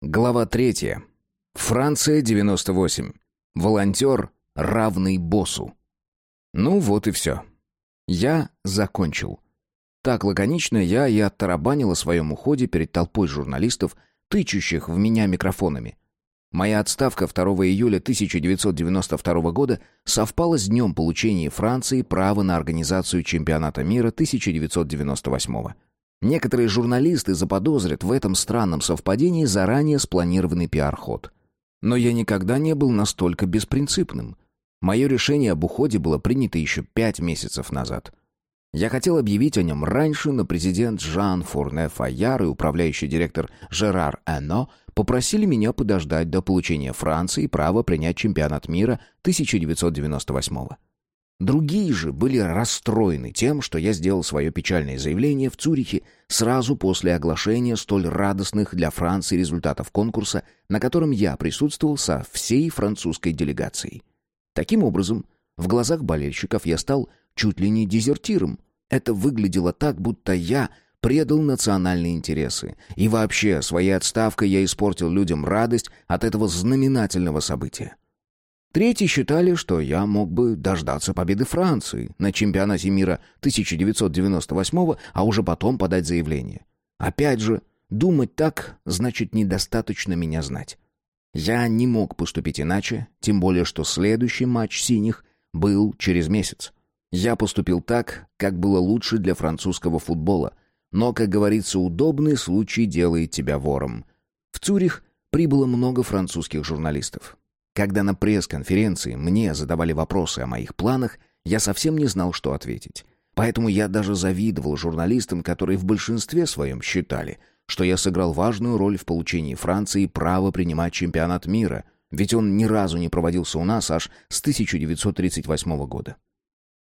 Глава третья. Франция, 98. Волонтер, равный боссу. Ну вот и все. Я закончил. Так лаконично я и оттарабанил о своем уходе перед толпой журналистов, тычущих в меня микрофонами. Моя отставка 2 июля 1992 года совпала с днем получения Франции права на организацию чемпионата мира 1998 года. Некоторые журналисты заподозрят в этом странном совпадении заранее спланированный пиар-ход. Но я никогда не был настолько беспринципным. Мое решение об уходе было принято еще пять месяцев назад. Я хотел объявить о нем раньше, но президент Жан Фурне Файяр и управляющий директор Жерар Эно попросили меня подождать до получения Франции права принять чемпионат мира 1998 года. Другие же были расстроены тем, что я сделал свое печальное заявление в Цюрихе сразу после оглашения столь радостных для Франции результатов конкурса, на котором я присутствовал со всей французской делегацией. Таким образом, в глазах болельщиков я стал чуть ли не дезертиром. Это выглядело так, будто я предал национальные интересы. И вообще, своей отставкой я испортил людям радость от этого знаменательного события. Третьи считали, что я мог бы дождаться победы Франции на чемпионате мира 1998 а уже потом подать заявление. Опять же, думать так значит недостаточно меня знать. Я не мог поступить иначе, тем более что следующий матч «Синих» был через месяц. Я поступил так, как было лучше для французского футбола, но, как говорится, удобный случай делает тебя вором. В Цюрих прибыло много французских журналистов. Когда на пресс-конференции мне задавали вопросы о моих планах, я совсем не знал, что ответить. Поэтому я даже завидовал журналистам, которые в большинстве своем считали, что я сыграл важную роль в получении Франции права принимать чемпионат мира, ведь он ни разу не проводился у нас аж с 1938 года.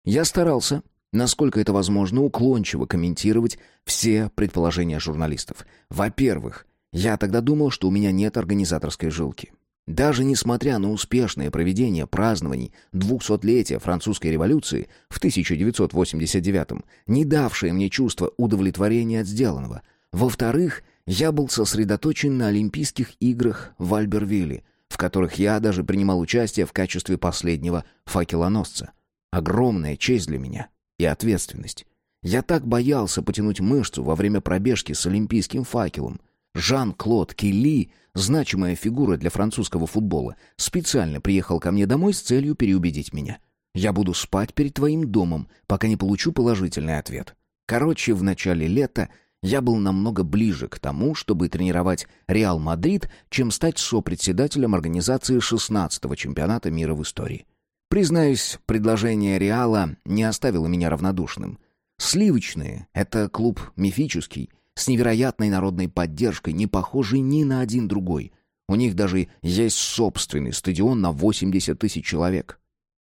Я старался, насколько это возможно, уклончиво комментировать все предположения журналистов. Во-первых, я тогда думал, что у меня нет организаторской жилки. Даже несмотря на успешное проведение празднований 200-летия французской революции в 1989 не давшее мне чувство удовлетворения от сделанного. Во-вторых, я был сосредоточен на Олимпийских играх в Альбервилле, в которых я даже принимал участие в качестве последнего факелоносца. Огромная честь для меня и ответственность. Я так боялся потянуть мышцу во время пробежки с олимпийским факелом — Жан-Клод Килли, значимая фигура для французского футбола, специально приехал ко мне домой с целью переубедить меня. Я буду спать перед твоим домом, пока не получу положительный ответ. Короче, в начале лета я был намного ближе к тому, чтобы тренировать Реал Мадрид, чем стать сопредседателем организации 16-го чемпионата мира в истории. Признаюсь, предложение Реала не оставило меня равнодушным. Сливочные — это клуб мифический — с невероятной народной поддержкой, не похожий ни на один другой. У них даже есть собственный стадион на 80 тысяч человек.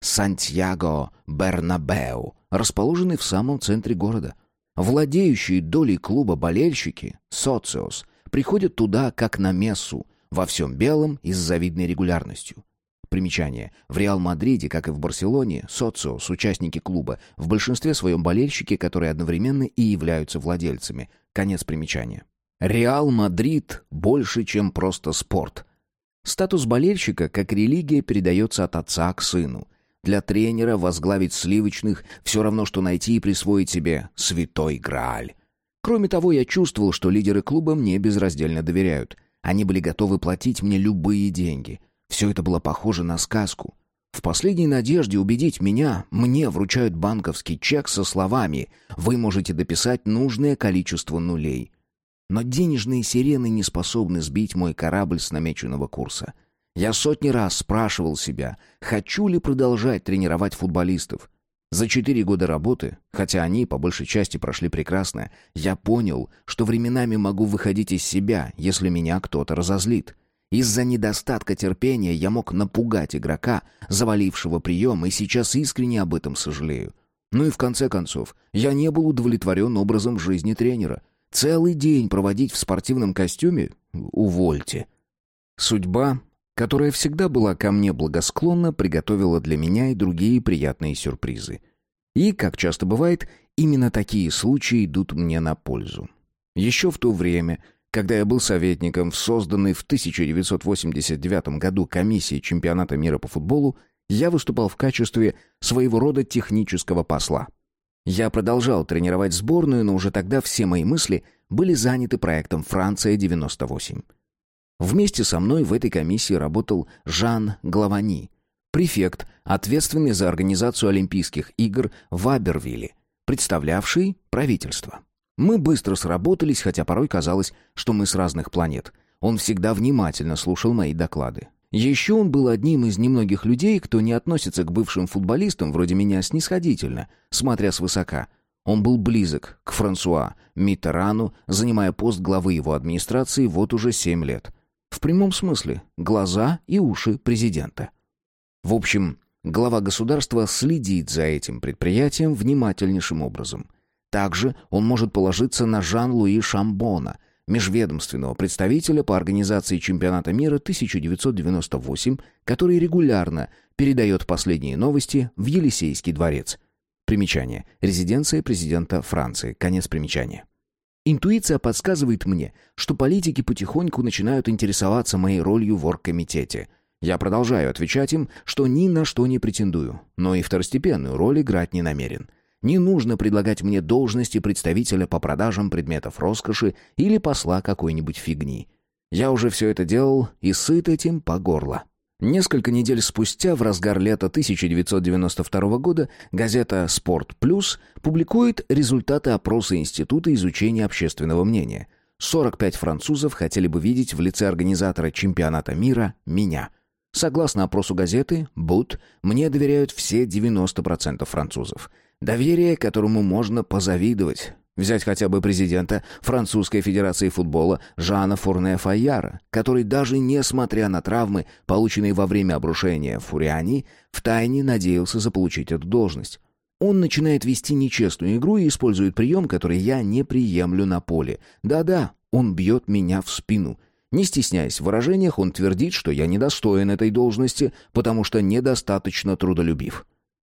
Сантьяго Бернабеу, расположенный в самом центре города. Владеющие долей клуба болельщики, социос, приходят туда как на мессу, во всем белом и с завидной регулярностью. Примечание. В Реал-Мадриде, как и в Барселоне, социос, участники клуба, в большинстве своем болельщики, которые одновременно и являются владельцами. Конец примечания. Реал Мадрид больше, чем просто спорт. Статус болельщика, как религия, передается от отца к сыну. Для тренера возглавить сливочных все равно, что найти и присвоить себе святой Грааль. Кроме того, я чувствовал, что лидеры клуба мне безраздельно доверяют. Они были готовы платить мне любые деньги. Все это было похоже на сказку. В последней надежде убедить меня, мне вручают банковский чек со словами «Вы можете дописать нужное количество нулей». Но денежные сирены не способны сбить мой корабль с намеченного курса. Я сотни раз спрашивал себя, хочу ли продолжать тренировать футболистов. За четыре года работы, хотя они по большей части прошли прекрасно, я понял, что временами могу выходить из себя, если меня кто-то разозлит. Из-за недостатка терпения я мог напугать игрока, завалившего прием, и сейчас искренне об этом сожалею. Ну и в конце концов, я не был удовлетворен образом жизни тренера. Целый день проводить в спортивном костюме? Увольте. Судьба, которая всегда была ко мне благосклонна, приготовила для меня и другие приятные сюрпризы. И, как часто бывает, именно такие случаи идут мне на пользу. Еще в то время, Когда я был советником в созданной в 1989 году комиссии чемпионата мира по футболу, я выступал в качестве своего рода технического посла. Я продолжал тренировать сборную, но уже тогда все мои мысли были заняты проектом «Франция-98». Вместе со мной в этой комиссии работал Жан Главани, префект, ответственный за организацию Олимпийских игр в Абервилле, представлявший правительство. Мы быстро сработались, хотя порой казалось, что мы с разных планет. Он всегда внимательно слушал мои доклады. Еще он был одним из немногих людей, кто не относится к бывшим футболистам вроде меня снисходительно, смотря свысока. Он был близок к Франсуа Миттерану, занимая пост главы его администрации вот уже семь лет. В прямом смысле – глаза и уши президента. В общем, глава государства следит за этим предприятием внимательнейшим образом – также он может положиться на Жан-Луи Шамбона, межведомственного представителя по организации чемпионата мира 1998, который регулярно передает последние новости в Елисейский дворец. Примечание. Резиденция президента Франции. Конец примечания. Интуиция подсказывает мне, что политики потихоньку начинают интересоваться моей ролью в оргкомитете. Я продолжаю отвечать им, что ни на что не претендую, но и второстепенную роль играть не намерен. Не нужно предлагать мне должности представителя по продажам предметов роскоши или посла какой-нибудь фигни. Я уже все это делал и сыт этим по горло. Несколько недель спустя, в разгар лета 1992 года, газета «Спорт Плюс» публикует результаты опроса Института изучения общественного мнения. 45 французов хотели бы видеть в лице организатора чемпионата мира меня. Согласно опросу газеты «Бут», мне доверяют все 90% французов. Доверие, которому можно позавидовать. Взять хотя бы президента Французской Федерации футбола Жана Фурне Файяра, который даже несмотря на травмы, полученные во время обрушения Фуриани, втайне надеялся заполучить эту должность. Он начинает вести нечестную игру и использует прием, который я не приемлю на поле. Да-да, он бьет меня в спину. Не стесняясь в выражениях, он твердит, что я недостоин этой должности, потому что недостаточно трудолюбив.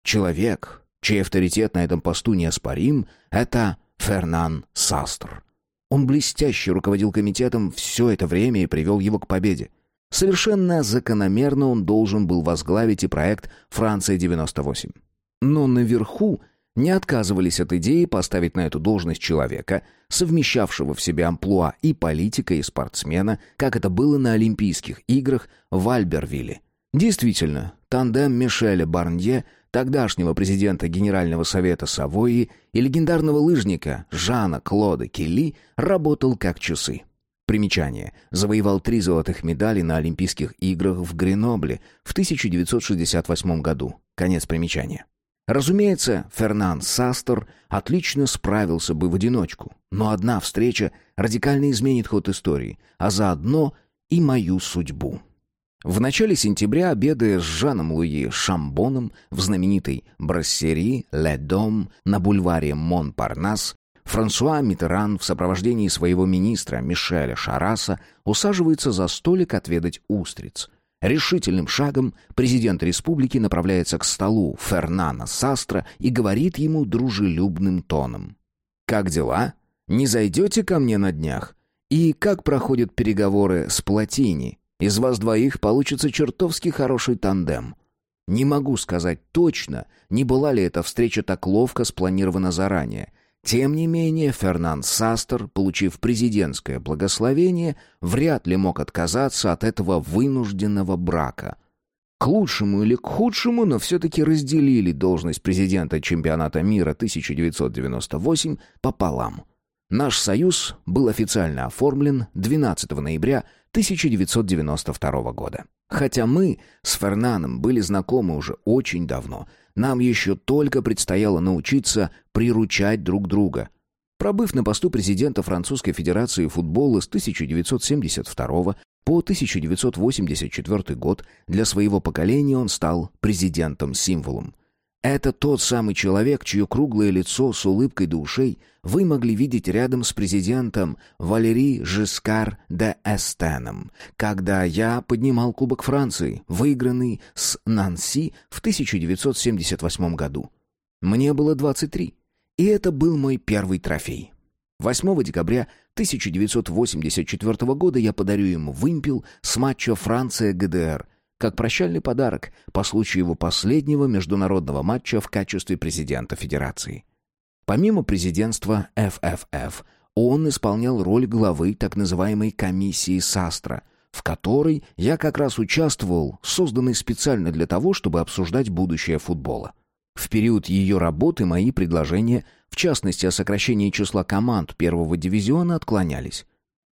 Человек, чей авторитет на этом посту неоспорим, это Фернан Састр. Он блестяще руководил комитетом все это время и привел его к победе. Совершенно закономерно он должен был возглавить и проект «Франция-98». Но наверху не отказывались от идеи поставить на эту должность человека, совмещавшего в себе амплуа и политика, и спортсмена, как это было на Олимпийских играх в Альбервилле. Действительно, тандем Мишеля Барнье – тогдашнего президента Генерального совета Савойи и легендарного лыжника Жана Клода Келли работал как часы. Примечание. Завоевал три золотых медали на Олимпийских играх в Гренобле в 1968 году. Конец примечания. Разумеется, Фернан Састер отлично справился бы в одиночку, но одна встреча радикально изменит ход истории, а заодно и мою судьбу. В начале сентября, обедая с Жаном Луи Шамбоном в знаменитой брассерии «Ле Дом» на бульваре Монпарнас, Франсуа Миттеран в сопровождении своего министра Мишеля Шараса усаживается за столик отведать устриц. Решительным шагом президент республики направляется к столу Фернана Састра и говорит ему дружелюбным тоном. «Как дела? Не зайдете ко мне на днях? И как проходят переговоры с Платини?» Из вас двоих получится чертовски хороший тандем. Не могу сказать точно, не была ли эта встреча так ловко спланирована заранее. Тем не менее, Фернан Састер, получив президентское благословение, вряд ли мог отказаться от этого вынужденного брака. К лучшему или к худшему, но все-таки разделили должность президента чемпионата мира 1998 пополам. Наш союз был официально оформлен 12 ноября 1992 года. Хотя мы с Фернаном были знакомы уже очень давно, нам еще только предстояло научиться приручать друг друга. Пробыв на посту президента Французской Федерации футбола с 1972 по 1984 год, для своего поколения он стал президентом-символом. Это тот самый человек, чье круглое лицо с улыбкой до ушей вы могли видеть рядом с президентом Валери Жискар де Эстеном, когда я поднимал Кубок Франции, выигранный с Нанси в 1978 году. Мне было 23, и это был мой первый трофей. 8 декабря 1984 года я подарю ему вымпел с матча Франция-ГДР, как прощальный подарок по случаю его последнего международного матча в качестве президента Федерации. Помимо президентства ФФФ, он исполнял роль главы так называемой комиссии САСТРА, в которой я как раз участвовал, созданной специально для того, чтобы обсуждать будущее футбола. В период ее работы мои предложения, в частности о сокращении числа команд первого дивизиона, отклонялись.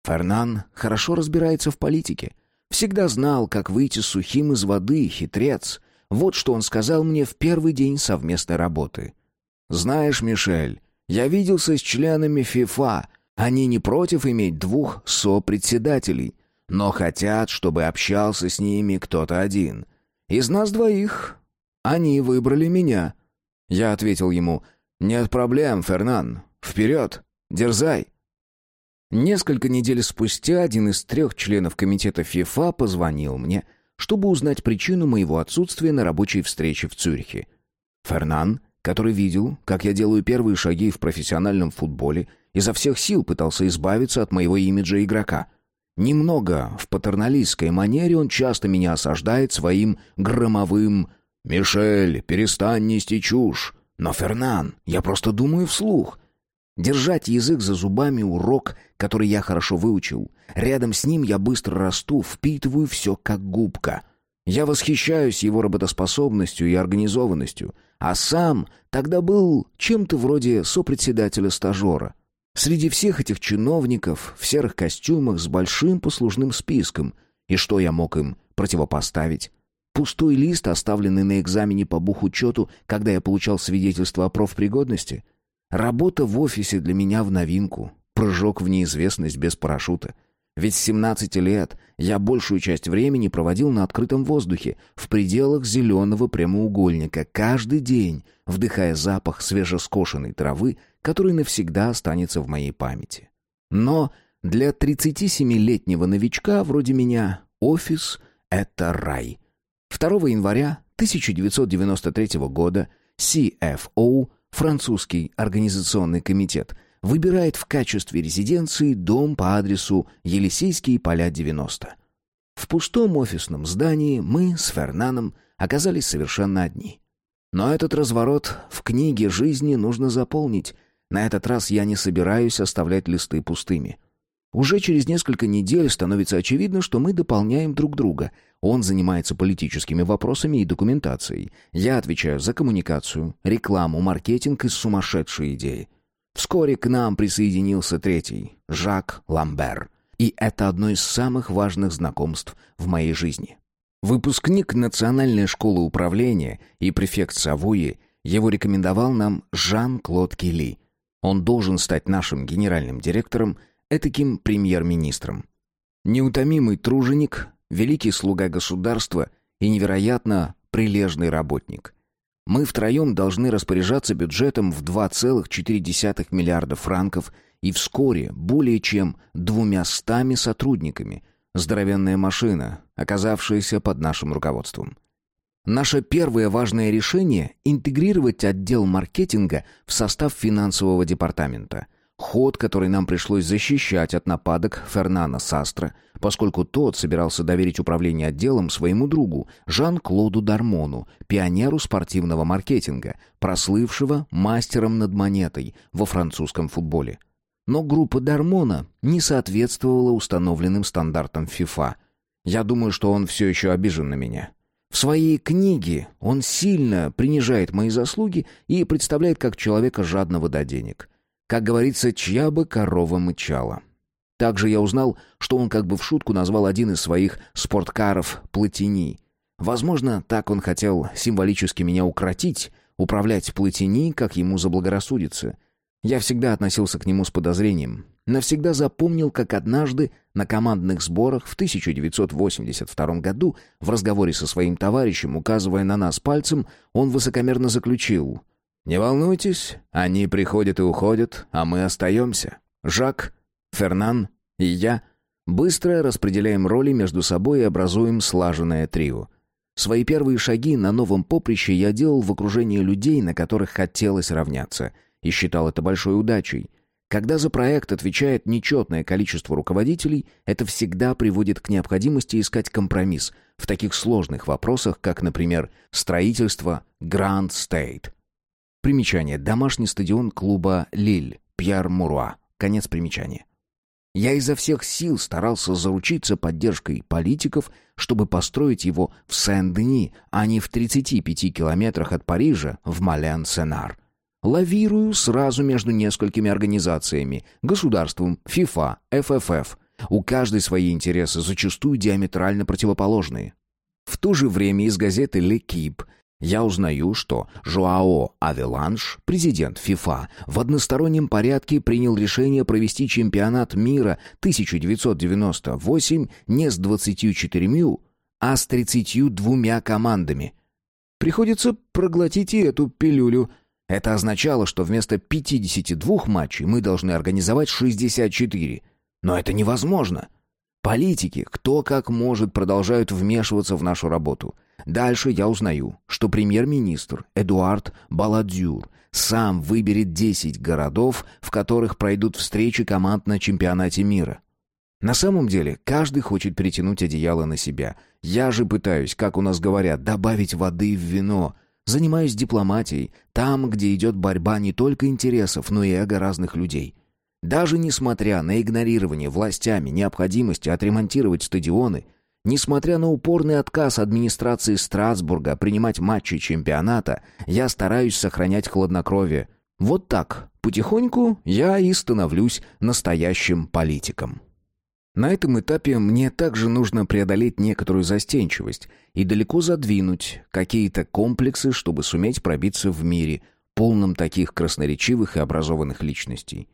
Фернан хорошо разбирается в политике. Всегда знал, как выйти сухим из воды, хитрец. Вот что он сказал мне в первый день совместной работы. «Знаешь, Мишель, я виделся с членами ФИФА. Они не против иметь двух сопредседателей, но хотят, чтобы общался с ними кто-то один. Из нас двоих они выбрали меня. Я ответил ему, «Нет проблем, Фернан. Вперед! Дерзай!» Несколько недель спустя один из трех членов комитета ФИФА позвонил мне, чтобы узнать причину моего отсутствия на рабочей встрече в Цюрихе. Фернан, который видел, как я делаю первые шаги в профессиональном футболе, изо всех сил пытался избавиться от моего имиджа игрока. Немного в патерналистской манере он часто меня осаждает своим громовым «Мишель, перестань нести чушь!» «Но, Фернан, я просто думаю вслух!» Держать язык за зубами — урок, который я хорошо выучил. Рядом с ним я быстро расту, впитываю все как губка. Я восхищаюсь его работоспособностью и организованностью, а сам тогда был чем-то вроде сопредседателя-стажера. Среди всех этих чиновников в серых костюмах с большим послужным списком. И что я мог им противопоставить? Пустой лист, оставленный на экзамене по бухучету, когда я получал свидетельство о профпригодности? Работа в офисе для меня в новинку. Прыжок в неизвестность без парашюта. Ведь с 17 лет я большую часть времени проводил на открытом воздухе, в пределах зеленого прямоугольника, каждый день, вдыхая запах свежескошенной травы, который навсегда останется в моей памяти. Но для 37-летнего новичка вроде меня офис — это рай. 2 января 1993 года CFO, французский организационный комитет, выбирает в качестве резиденции дом по адресу Елисейские поля 90. В пустом офисном здании мы с Фернаном оказались совершенно одни. Но этот разворот в книге жизни нужно заполнить. На этот раз я не собираюсь оставлять листы пустыми. Уже через несколько недель становится очевидно, что мы дополняем друг друга. Он занимается политическими вопросами и документацией. Я отвечаю за коммуникацию, рекламу, маркетинг и сумасшедшие идеи. Вскоре к нам присоединился третий, Жак Ламбер. И это одно из самых важных знакомств в моей жизни. Выпускник Национальной школы управления и префект Савуи, его рекомендовал нам Жан-Клод Келли. Он должен стать нашим генеральным директором – этаким премьер-министром. Неутомимый труженик, великий слуга государства и невероятно прилежный работник. Мы втроем должны распоряжаться бюджетом в 2,4 миллиарда франков и вскоре более чем двумястами сотрудниками. Здоровенная машина, оказавшаяся под нашим руководством. Наше первое важное решение — интегрировать отдел маркетинга в состав финансового департамента — Ход, который нам пришлось защищать от нападок Фернана Састра, поскольку тот собирался доверить управление отделом своему другу Жан-Клоду Дармону, пионеру спортивного маркетинга, прослывшего мастером над монетой во французском футболе. Но группа Дармона не соответствовала установленным стандартам ФИФА. Я думаю, что он все еще обижен на меня. В своей книге он сильно принижает мои заслуги и представляет как человека жадного до денег. Как говорится, чья бы корова мычала. Также я узнал, что он как бы в шутку назвал один из своих спорткаров «Платини». Возможно, так он хотел символически меня укротить, управлять Платини, как ему заблагорассудится. Я всегда относился к нему с подозрением. Навсегда запомнил, как однажды на командных сборах в 1982 году в разговоре со своим товарищем, указывая на нас пальцем, он высокомерно заключил «Не волнуйтесь, они приходят и уходят, а мы остаемся. Жак, Фернан и я быстро распределяем роли между собой и образуем слаженное трио. Свои первые шаги на новом поприще я делал в окружении людей, на которых хотелось равняться, и считал это большой удачей. Когда за проект отвечает нечетное количество руководителей, это всегда приводит к необходимости искать компромисс в таких сложных вопросах, как, например, строительство Grand State. Примечание. Домашний стадион клуба «Лиль», Пьер Муруа. Конец примечания. Я изо всех сил старался заручиться поддержкой политиков, чтобы построить его в Сен-Дени, а не в 35 километрах от Парижа, в Мален-Сенар. Лавирую сразу между несколькими организациями, государством, ФИФА, ФФФ. У каждой свои интересы, зачастую диаметрально противоположные. В то же время из газеты «Лекип» я узнаю, что Жуао Авеланш, президент ФИФА, в одностороннем порядке принял решение провести чемпионат мира 1998 не с 24, а с 32 командами. Приходится проглотить и эту пилюлю. Это означало, что вместо 52 матчей мы должны организовать 64. Но это невозможно. Политики, кто как может, продолжают вмешиваться в нашу работу. Дальше я узнаю, что премьер-министр Эдуард Баладюр сам выберет 10 городов, в которых пройдут встречи команд на чемпионате мира. На самом деле, каждый хочет перетянуть одеяло на себя. Я же пытаюсь, как у нас говорят, добавить воды в вино. Занимаюсь дипломатией, там, где идет борьба не только интересов, но и эго разных людей. Даже несмотря на игнорирование властями необходимости отремонтировать стадионы, несмотря на упорный отказ администрации Страсбурга принимать матчи чемпионата, я стараюсь сохранять хладнокровие. Вот так, потихоньку я и становлюсь настоящим политиком. На этом этапе мне также нужно преодолеть некоторую застенчивость и далеко задвинуть какие-то комплексы, чтобы суметь пробиться в мире, полном таких красноречивых и образованных личностей.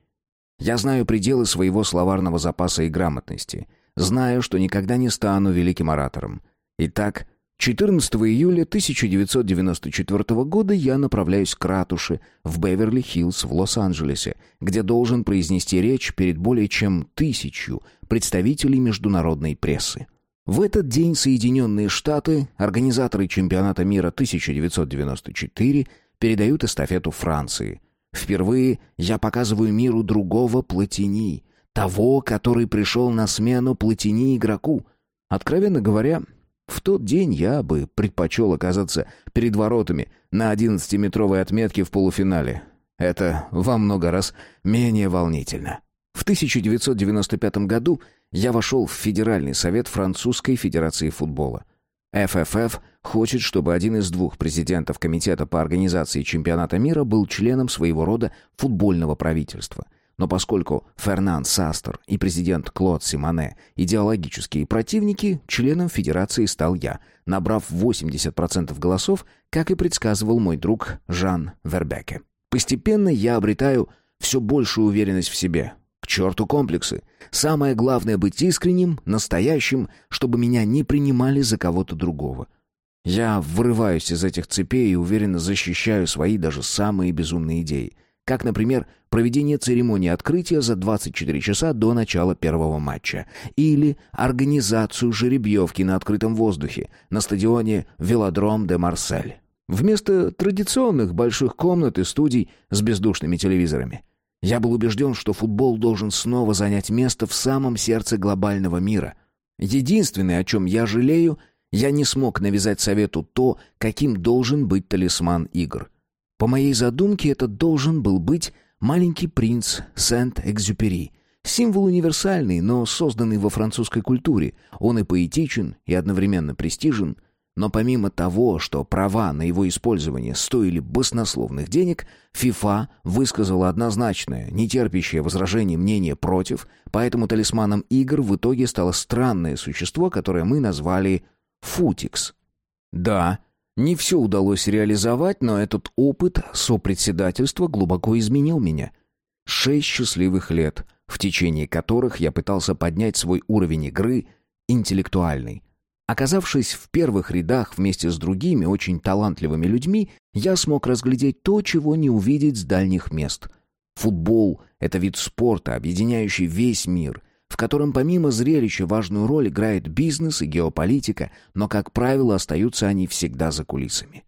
Я знаю пределы своего словарного запаса и грамотности. Знаю, что никогда не стану великим оратором. Итак, 14 июля 1994 года я направляюсь к ратуше в Беверли-Хиллз в Лос-Анджелесе, где должен произнести речь перед более чем тысячу представителей международной прессы. В этот день Соединенные Штаты, организаторы чемпионата мира 1994, передают эстафету Франции – Впервые я показываю миру другого Платини, того, который пришел на смену Платини игроку. Откровенно говоря, в тот день я бы предпочел оказаться перед воротами на 11-метровой отметке в полуфинале. Это во много раз менее волнительно. В 1995 году я вошел в Федеральный совет Французской Федерации футбола. ФФФ хочет, чтобы один из двух президентов Комитета по организации чемпионата мира был членом своего рода футбольного правительства. Но поскольку Фернан Састер и президент Клод Симоне идеологические противники, членом Федерации стал я, набрав 80% голосов, как и предсказывал мой друг Жан Вербеке. Постепенно я обретаю все большую уверенность в себе, к черту комплексы. Самое главное — быть искренним, настоящим, чтобы меня не принимали за кого-то другого. Я вырываюсь из этих цепей и уверенно защищаю свои даже самые безумные идеи. Как, например, проведение церемонии открытия за 24 часа до начала первого матча. Или организацию жеребьевки на открытом воздухе на стадионе «Велодром де Марсель». Вместо традиционных больших комнат и студий с бездушными телевизорами. Я был убежден, что футбол должен снова занять место в самом сердце глобального мира. Единственное, о чем я жалею, я не смог навязать совету то, каким должен быть талисман игр. По моей задумке, это должен был быть маленький принц Сент-Экзюпери. Символ универсальный, но созданный во французской культуре. Он и поэтичен, и одновременно престижен — но помимо того, что права на его использование стоили баснословных денег, ФИФА высказала однозначное, нетерпящее возражений мнение против, поэтому талисманом игр в итоге стало странное существо, которое мы назвали «Футикс». Да, не все удалось реализовать, но этот опыт сопредседательства глубоко изменил меня. Шесть счастливых лет, в течение которых я пытался поднять свой уровень игры интеллектуальный. Оказавшись в первых рядах вместе с другими очень талантливыми людьми, я смог разглядеть то, чего не увидеть с дальних мест. Футбол — это вид спорта, объединяющий весь мир, в котором помимо зрелища важную роль играет бизнес и геополитика, но, как правило, остаются они всегда за кулисами.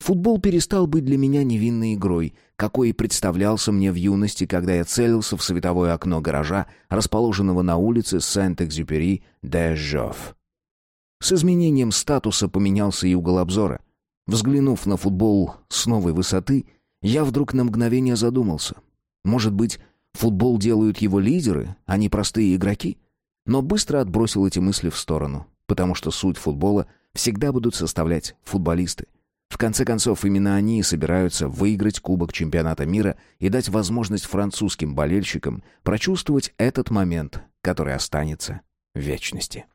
Футбол перестал быть для меня невинной игрой, какой и представлялся мне в юности, когда я целился в световое окно гаража, расположенного на улице Сент-Экзюпери де Жов. С изменением статуса поменялся и угол обзора. Взглянув на футбол с новой высоты, я вдруг на мгновение задумался. Может быть, футбол делают его лидеры, а не простые игроки? Но быстро отбросил эти мысли в сторону, потому что суть футбола всегда будут составлять футболисты. В конце концов, именно они собираются выиграть Кубок Чемпионата мира и дать возможность французским болельщикам прочувствовать этот момент, который останется в вечности.